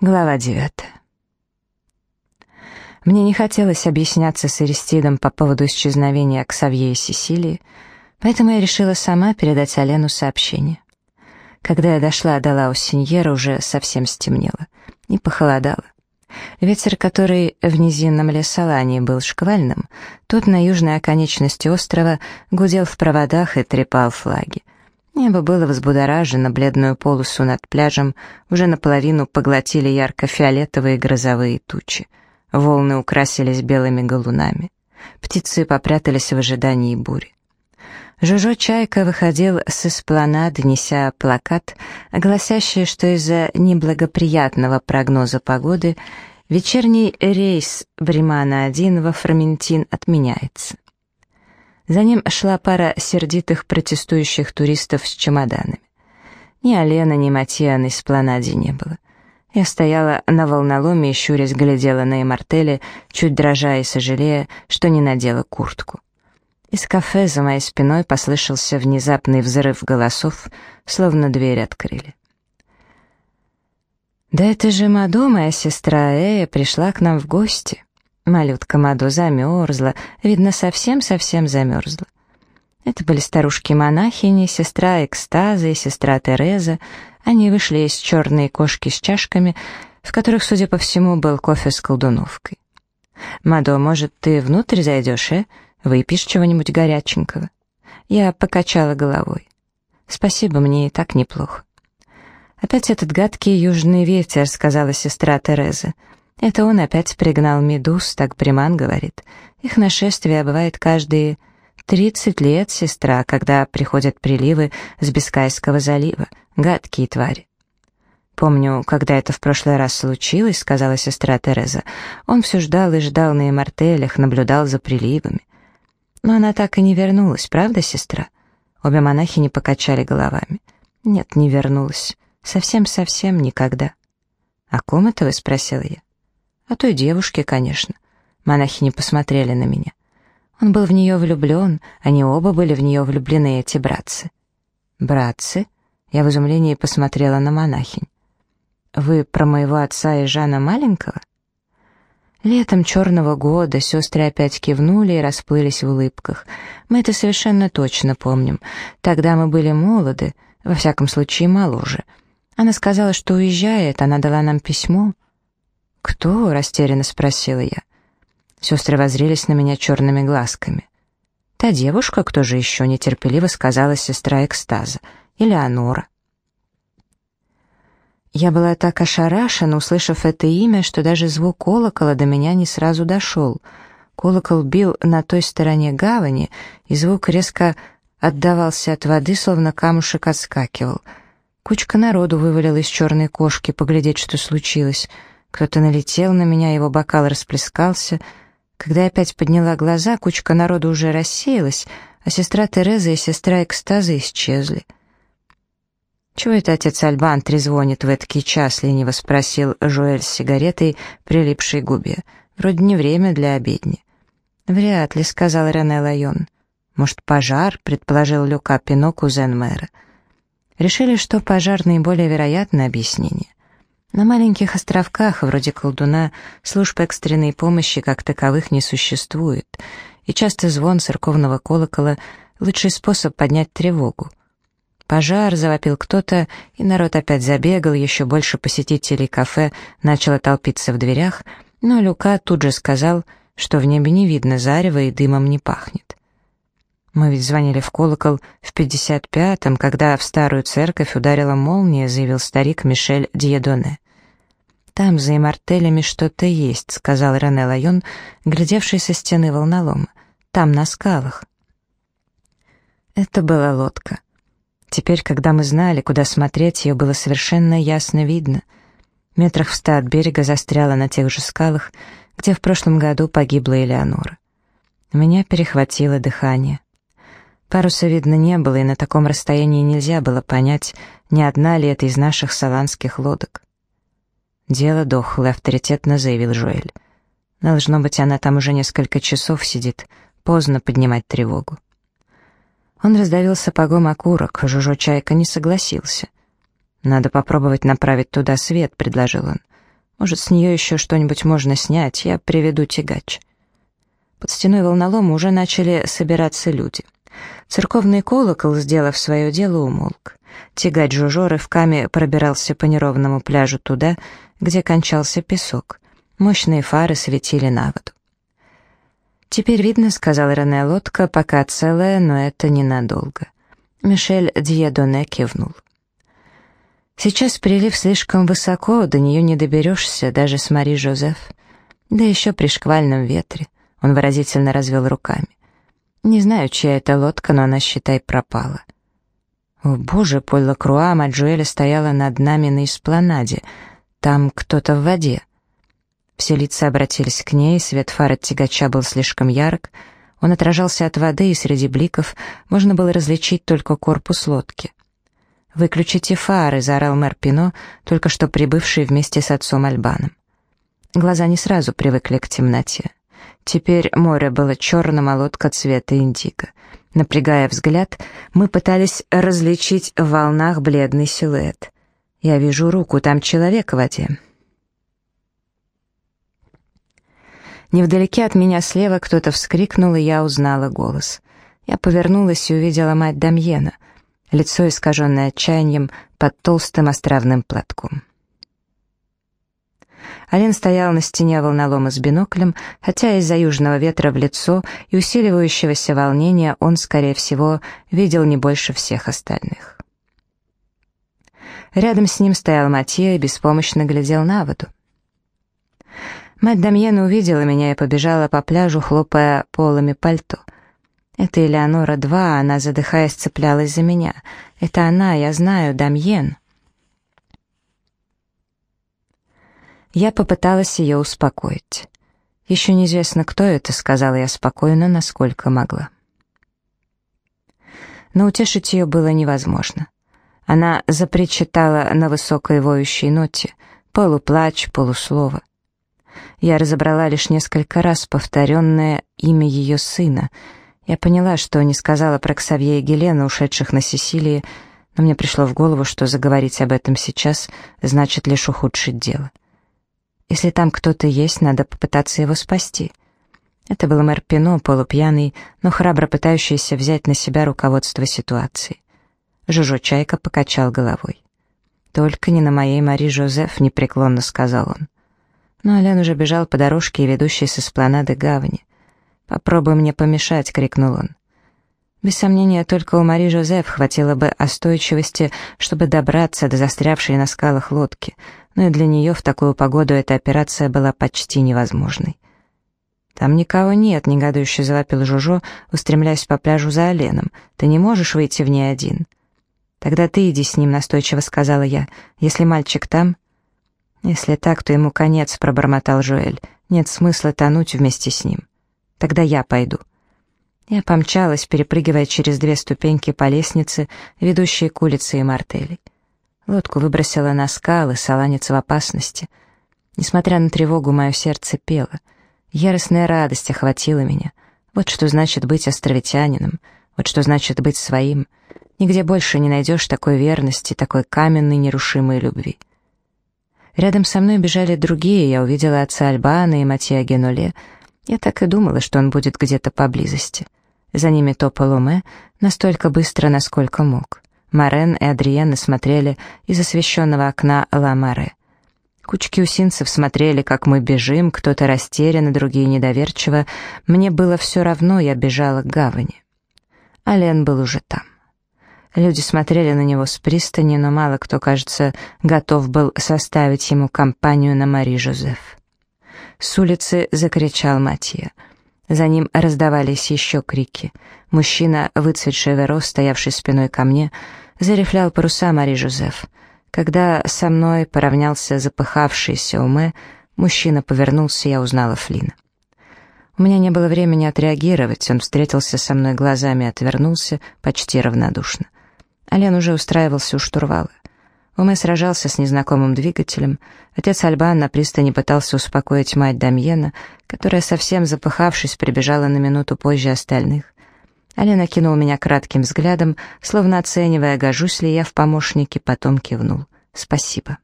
Глава девятая. Мне не хотелось объясняться с Аристидом по поводу исчезновения Ксавье и Сесилии, поэтому я решила сама передать Алену сообщение. Когда я дошла до Лаусиньера, уже совсем стемнело и похолодало. Ветер, который в низинном лесолании был шквальным, тут на южной оконечности острова гудел в проводах и трепал флаги. Небо было взбудоражено, бледную полосу над пляжем уже наполовину поглотили ярко-фиолетовые грозовые тучи. Волны украсились белыми галунами. Птицы попрятались в ожидании бури. Жужо Чайка выходил с эспланады, неся плакат, гласящий, что из-за неблагоприятного прогноза погоды вечерний рейс Бремана-1 во Фроментин отменяется. За ним шла пара сердитых протестующих туристов с чемоданами. Ни Алена, ни Матья на эспланаде не было. Я стояла на волноломе и, щурясь, глядела на Эмартеле, чуть дрожа и сожалея, что не надела куртку. Из кафе за моей спиной послышался внезапный взрыв голосов, словно дверь открыли. «Да это же Мадо, моя сестра Эя, пришла к нам в гости». Малютка Мадо замерзла, видно, совсем-совсем замерзла. Это были старушки-монахини, сестра Экстаза и сестра Тереза. Они вышли из черной кошки с чашками, в которых, судя по всему, был кофе с колдуновкой. «Мадо, может, ты внутрь зайдешь, э? Выпьешь чего-нибудь горяченького?» Я покачала головой. «Спасибо, мне и так неплохо». «Опять этот гадкий южный ветер», — сказала сестра Тереза. Это он опять пригнал медуз, так Приман говорит. Их нашествие бывает каждые тридцать лет, сестра, когда приходят приливы с Бискайского залива. Гадкие твари. «Помню, когда это в прошлый раз случилось», — сказала сестра Тереза. «Он все ждал и ждал на эмартелях, наблюдал за приливами». Но она так и не вернулась, правда, сестра? Обе монахини покачали головами. «Нет, не вернулась. Совсем-совсем никогда». «О ком это вы?» — спросила я. О той девушке, конечно. Монахи не посмотрели на меня. Он был в нее влюблен, они оба были в нее влюблены, эти братцы. «Братцы?» Я в изумлении посмотрела на монахинь. «Вы про моего отца и Жана Маленького?» Летом черного года сестры опять кивнули и расплылись в улыбках. Мы это совершенно точно помним. Тогда мы были молоды, во всяком случае моложе. Она сказала, что уезжает, она дала нам письмо. «Кто?» — растерянно спросила я. Сестры воззрелись на меня черными глазками. «Та девушка, кто же еще?» — нетерпеливо сказала сестра экстаза. «Элеонора». Я была так ошарашена, услышав это имя, что даже звук колокола до меня не сразу дошел. Колокол бил на той стороне гавани, и звук резко отдавался от воды, словно камушек отскакивал. Кучка народу вывалила из черной кошки поглядеть, что случилось — кто-то налетел на меня, его бокал расплескался. Когда я опять подняла глаза, кучка народу уже рассеялась, а сестра Тереза и сестра Экстаза исчезли. «Чего это отец Альбан трезвонит в эткий час?» — лениво спросил Жуэль с сигаретой, прилипшей к губе. «Вроде не время для обедни». «Вряд ли», — сказал Рене Лайон. «Может, пожар?» — предположил Люка Пино, кузен мэра. Решили, что пожар — наиболее вероятное объяснение. На маленьких островках, вроде колдуна, служб экстренной помощи как таковых не существует, и часто звон церковного колокола — лучший способ поднять тревогу. Пожар, завопил кто-то, и народ опять забегал, еще больше посетителей кафе начало толпиться в дверях, но Люка тут же сказал, что в небе не видно зарева и дымом не пахнет. «Мы ведь звонили в колокол в 55-м, когда в старую церковь ударила молния», заявил старик Мишель Диедоне. «Там за имартелями что-то есть», — сказал Рене Лайон, глядевший со стены волнолома. «Там, на скалах». Это была лодка. Теперь, когда мы знали, куда смотреть, ее было совершенно ясно видно. Метрах в ста от берега застряла на тех же скалах, где в прошлом году погибла Элеонора. Меня перехватило дыхание. Паруса видно не было, и на таком расстоянии нельзя было понять, не одна ли это из наших саланских лодок. «Дело дохлое», — авторитетно заявил Жуэль. «Должно быть, она там уже несколько часов сидит. Поздно поднимать тревогу». Он раздавил сапогом окурок, Жужо Чайка не согласился. «Надо попробовать направить туда свет», — предложил он. Может, с нее еще что-нибудь можно снять, я приведу тягач. Под стеной волнолома уже начали собираться люди. Церковный колокол, сделав свое дело, умолк. Тягач Жужо рывками пробирался по неровному пляжу туда, где кончался песок. Мощные фары светили на воду. «Теперь видно», — сказал Рене лодка, — «пока целая, но это ненадолго». Мишель Дьедоне кивнул. «Сейчас прилив слишком высоко, до нее не доберешься, даже с Мари Жозеф. Да еще при шквальном ветре». Он выразительно развел руками. «Не знаю, чья это лодка, но она, считай, пропала». «О, боже!» — Поль Лакруа, мать Жуэля стояла над нами на эспланаде. «Там кто-то в воде». Все лица обратились к ней, свет фар от тягача был слишком ярок, он отражался от воды, и среди бликов можно было различить только корпус лодки. «Выключите фары!» — заорал мэр Пино, только что прибывший вместе с отцом Альбаном. Глаза не сразу привыкли к темноте. Теперь море было черным, а лодка цвета индиго. Напрягая взгляд, мы пытались различить в волнах бледный силуэт. «Я вижу руку, там человек в воде». Невдалеке от меня слева кто-то вскрикнул, и я узнала голос. Я повернулась и увидела мать Дамьена, лицо искаженное отчаянием под толстым островным платком. Ален стоял на стене волнолома с биноклем, хотя из-за южного ветра в лицо и усиливающегося волнения он, скорее всего, видел не больше всех остальных. Рядом с ним стоял Матье и беспомощно глядел на воду. Мать Дамьена увидела меня и побежала по пляжу, хлопая полами пальто. Это Элеонора-2, она, задыхаясь, цеплялась за меня. Это она, я знаю, Дамьен. Я попыталась ее успокоить. «Еще неизвестно, кто это», — сказала я спокойно, насколько могла. Но утешить ее было невозможно. Она запричитала на высокой воющей ноте, полуплач, полуслово я разобрала лишь несколько раз повторенное имя ее сына. Я поняла, что не сказала про Ксавье и Гелену, ушедших на Сесилии, но мне пришло в голову, что заговорить об этом сейчас значит лишь ухудшить дело. Если там кто-то есть, надо попытаться его спасти. Это был мэр Пино, полупьяный, но храбро пытающийся взять на себя руководство ситуацией. Жужо Чайка покачал головой. «Только не на моей Мари Жозеф», — непреклонно сказал он. Но Ален уже бежал по дорожке, ведущей с эспланады гавани. «Попробуй мне помешать!» — крикнул он. Без сомнения, только у Мари Жозеф хватило бы остойчивости, чтобы добраться до застрявшей на скалах лодки, но и для нее в такую погоду эта операция была почти невозможной. «Там никого нет», — негодующе завопил Жужо, устремляясь по пляжу за Оленом. «Ты не можешь выйти в ней один». «Тогда ты иди с ним», — настойчиво сказала я. «Если мальчик там...» «Если так, то ему конец», — пробормотал Жуэль. «Нет смысла тонуть вместе с ним. Тогда я пойду». Я помчалась, перепрыгивая через две ступеньки по лестнице, ведущей к улице и мартели. Лодку выбросила на скалы, саланец в опасности. Несмотря на тревогу, мое сердце пело. Яростная радость охватила меня. Вот что значит быть островитянином, вот что значит быть своим. Нигде больше не найдешь такой верности, такой каменной, нерушимой любви. Рядом со мной бежали другие, я увидела отца Альбана и Матья Генуле. Я так и думала, что он будет где-то поблизости. За ними топал Уме настолько быстро, насколько мог. Марен и Адриена смотрели из освещенного окна Ла Маре. Кучки усинцев смотрели, как мы бежим, кто-то растерянно, другие недоверчиво. Мне было все равно, я бежала к гавани. Ален был уже там. Люди смотрели на него с пристани, но мало кто, кажется, готов был составить ему компанию на Мари Жозеф. С улицы закричал Матье. За ним раздавались еще крики. Мужчина, выцветший Веро, стоявший спиной ко мне, зарифлял паруса Мари Жозеф. Когда со мной поравнялся запыхавшийся Уме, мужчина повернулся, я узнала Флина. У меня не было времени отреагировать, он встретился со мной глазами и отвернулся, почти равнодушно. Ален уже устраивался у штурвала. Уме сражался с незнакомым двигателем. Отец Альбан на пристани пытался успокоить мать Дамьена, которая, совсем запыхавшись, прибежала на минуту позже остальных. Ален окинул меня кратким взглядом, словно оценивая, гожусь ли я в помощнике, потом кивнул. «Спасибо».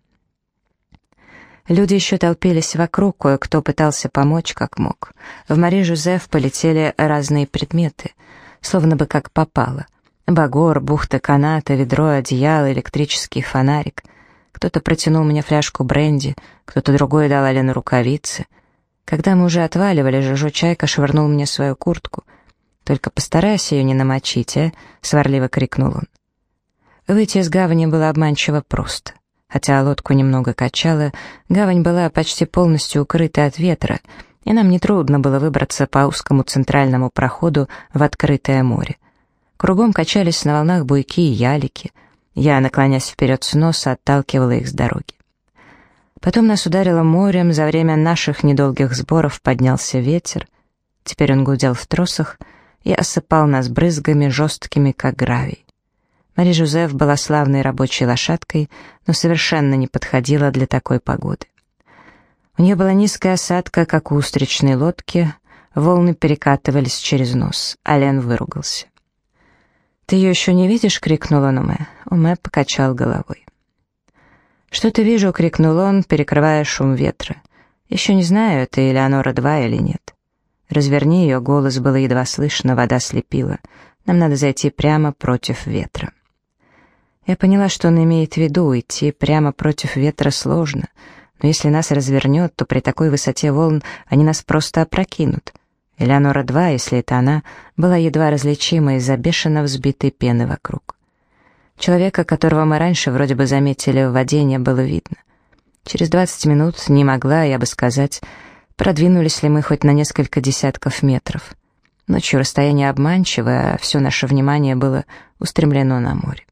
Люди еще толпились вокруг, кое-кто пытался помочь как мог. В Мари Жозеф полетели разные предметы, словно бы как попало. Багор, бухта каната, ведро, одеяло, электрический фонарик. Кто-то протянул мне фляжку бренди, кто-то другой дал Алену рукавицы. Когда мы уже отваливали, Жожо Чайка швырнул мне свою куртку. «Только постарайся ее не намочить, а?» — сварливо крикнул он. Выйти из гавани было обманчиво просто. Хотя лодку немного качало, гавань была почти полностью укрыта от ветра, и нам нетрудно было выбраться по узкому центральному проходу в открытое море. Кругом качались на волнах буйки и ялики. Я, наклонясь вперед с носа, отталкивала их с дороги. Потом нас ударило морем, за время наших недолгих сборов поднялся ветер. Теперь он гудел в тросах и осыпал нас брызгами, жесткими, как гравий. Мари Жозеф была славной рабочей лошадкой, но совершенно не подходила для такой погоды. У нее была низкая осадка, как у устричной лодки, волны перекатывались через нос. Ален выругался. «Ты ее еще не видишь?» — крикнул он Уме. Покачал головой. «Что-то вижу!» — крикнул он, перекрывая шум ветра. «Еще не знаю, это Элеонора-2 или нет». «Разверни ее», — голос было едва слышно, вода слепила. «Нам надо зайти прямо против ветра». Я поняла, что он имеет в виду, идти прямо против ветра сложно, но если нас развернет, то при такой высоте волн они нас просто опрокинут. Элеонора-2, если это она, была едва различима из-за бешено взбитой пены вокруг. Человека, которого мы раньше вроде бы заметили в воде, не было видно. Через 20 минут не могла, я бы сказать, продвинулись ли мы хоть на несколько десятков метров. Ночью расстояние обманчивое, а все наше внимание было устремлено на море.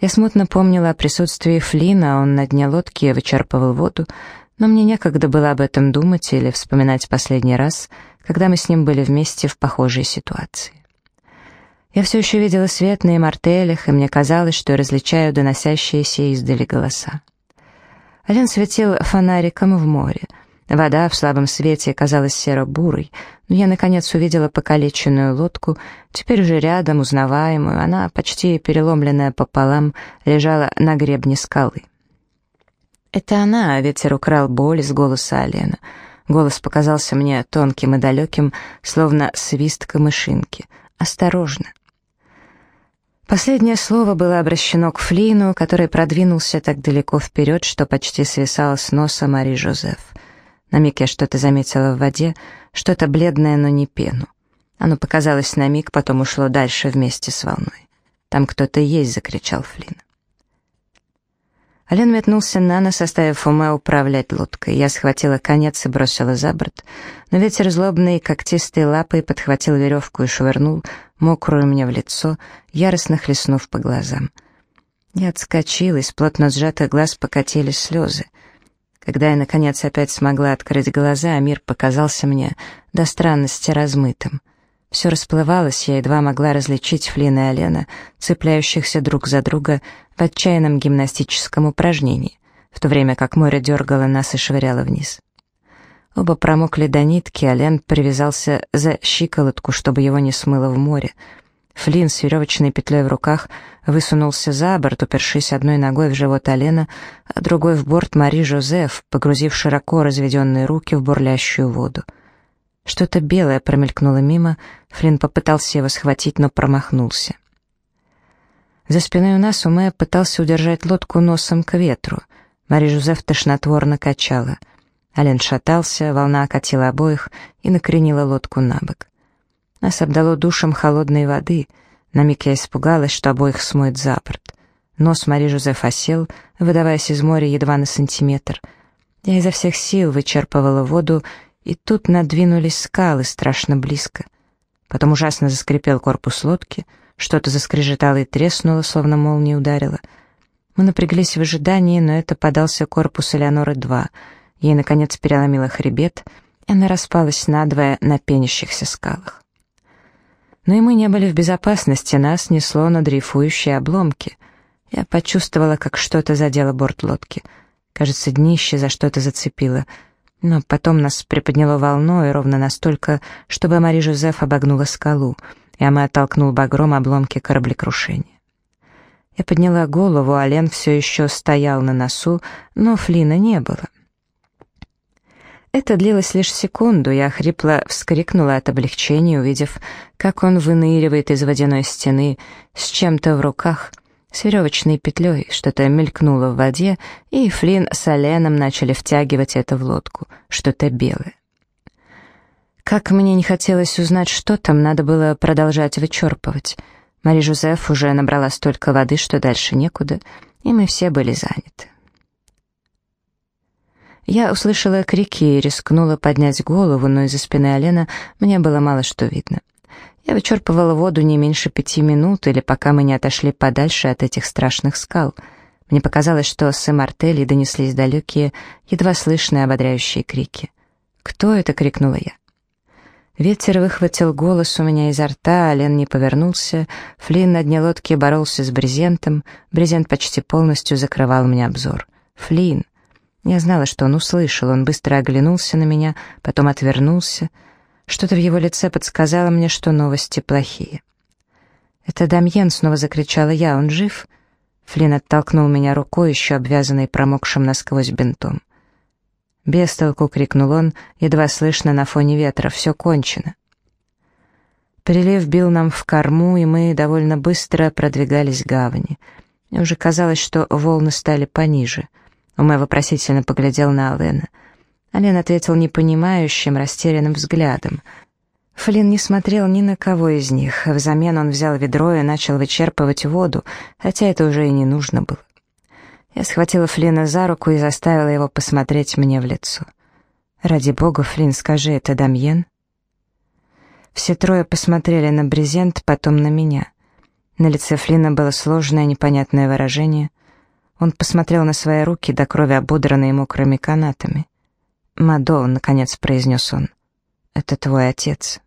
Я смутно помнила о присутствии Флина, он на дне лодки вычерпывал воду, но мне некогда было об этом думать или вспоминать последний раз, когда мы с ним были вместе в похожей ситуации. Я все еще видела свет на имартелях, и мне казалось, что я различаю доносящиеся издали голоса. Ален светил фонариком в море — Вода в слабом свете казалась серо-бурой, но я, наконец, увидела покалеченную лодку, теперь уже рядом, узнаваемую, она, почти переломленная пополам, лежала на гребне скалы. Это она, ветер украл боль из голоса Алена. Голос показался мне тонким и далеким, словно свист камышинки. «Осторожно!» Последнее слово было обращено к Флину, который продвинулся так далеко вперед, что почти свисал с носа Мари Жозеф. На миг я что-то заметила в воде, что-то бледное, но не пену. Оно показалось на миг, потом ушло дальше вместе с волной. «Там кто-то есть!» — закричал Флинн. Ален метнулся на нос, оставив Уме управлять лодкой. Я схватила конец и бросила за борт, но ветер злобной когтистой лапой подхватил веревку и швырнул, мокрую мне в лицо, яростно хлестнув по глазам. Я отскочила, из плотно сжатых глаз покатились слезы. Когда я, наконец, опять смогла открыть глаза, мир показался мне до странности размытым. Все расплывалось, я едва могла различить Флина и Алена, цепляющихся друг за друга в отчаянном гимнастическом упражнении, в то время как море дергало нас и швыряло вниз. Оба промокли до нитки, а Лен привязался за щиколотку, чтобы его не смыло в море — Флинн с веревочной петлей в руках высунулся за борт, упершись одной ногой в живот Алена, а другой в борт Мари Жозеф, погрузив широко разведенные руки в бурлящую воду. Что-то белое промелькнуло мимо, Флинн попытался его схватить, но промахнулся. За спиной у нас Уме пытался удержать лодку носом к ветру. Мари Жозеф тошнотворно качала. Ален шатался, волна окатила обоих и накренила лодку на бок. Нас обдало душем холодной воды. На миг я испугалась, что обоих смоет за борт. Нос Мари Жозеф осел, выдаваясь из моря едва на сантиметр. Я изо всех сил вычерпывала воду, и тут надвинулись скалы страшно близко. Потом ужасно заскрипел корпус лодки, что-то заскрежетало и треснуло, словно молния ударила. Мы напряглись в ожидании, но это подался корпус Элеоноры-2. Ей, наконец, переломило хребет, и она распалась надвое на пенящихся скалах. Но и мы не были в безопасности, нас несло на дрейфующие обломки. Я почувствовала, как что-то задело борт лодки. Кажется, днище за что-то зацепило. Но потом нас приподняло волной ровно настолько, чтобы Мари Жозеф обогнула скалу, и Ама оттолкнул багром обломки кораблекрушения. Я подняла голову, а Лен все еще стоял на носу, но Флина не было. Это длилось лишь секунду, я хрипло вскрикнула от облегчения, увидев, как он выныривает из водяной стены с чем-то в руках, с веревочной петлей, что-то мелькнуло в воде, и Флинн с Оленом начали втягивать это в лодку, что-то белое. Как мне не хотелось узнать, что там, надо было продолжать вычерпывать. Мари Жозеф уже набрала столько воды, что дальше некуда, и мы все были заняты. Я услышала крики и рискнула поднять голову, но из-за спины Алена мне было мало что видно. Я вычерпывала воду не меньше пяти минут, или пока мы не отошли подальше от этих страшных скал. Мне показалось, что с Мартели донеслись далекие, едва слышные ободряющие крики. «Кто это?» — крикнула я. Ветер выхватил голос у меня изо рта, Лен не повернулся. Флинн на дне лодки боролся с брезентом. Брезент почти полностью закрывал мне обзор. «Флинн!» Я знала, что он услышал, он быстро оглянулся на меня, потом отвернулся. Что-то в его лице подсказало мне, что новости плохие. «Это Дамьен!» — снова закричала я. «Он жив?» Флинн оттолкнул меня рукой, еще обвязанной промокшим насквозь бинтом. «Бестолку!» — крикнул он, едва слышно на фоне ветра. «Все кончено!» Прилив бил нам в корму, и мы довольно быстро продвигались к гавани. Уже казалось, что волны стали пониже — Уме вопросительно поглядел на Алена. Ален ответил непонимающим, растерянным взглядом. Флинн не смотрел ни на кого из них. Взамен он взял ведро и начал вычерпывать воду, хотя это уже и не нужно было. Я схватила Флина за руку и заставила его посмотреть мне в лицо. «Ради бога, Флинн, скажи, это Дамьен?» Все трое посмотрели на брезент, потом на меня. На лице Флина было сложное, непонятное выражение — он посмотрел на свои руки, до крови ободранные мокрыми канатами. «Мадо», — наконец произнес он, — «это твой отец».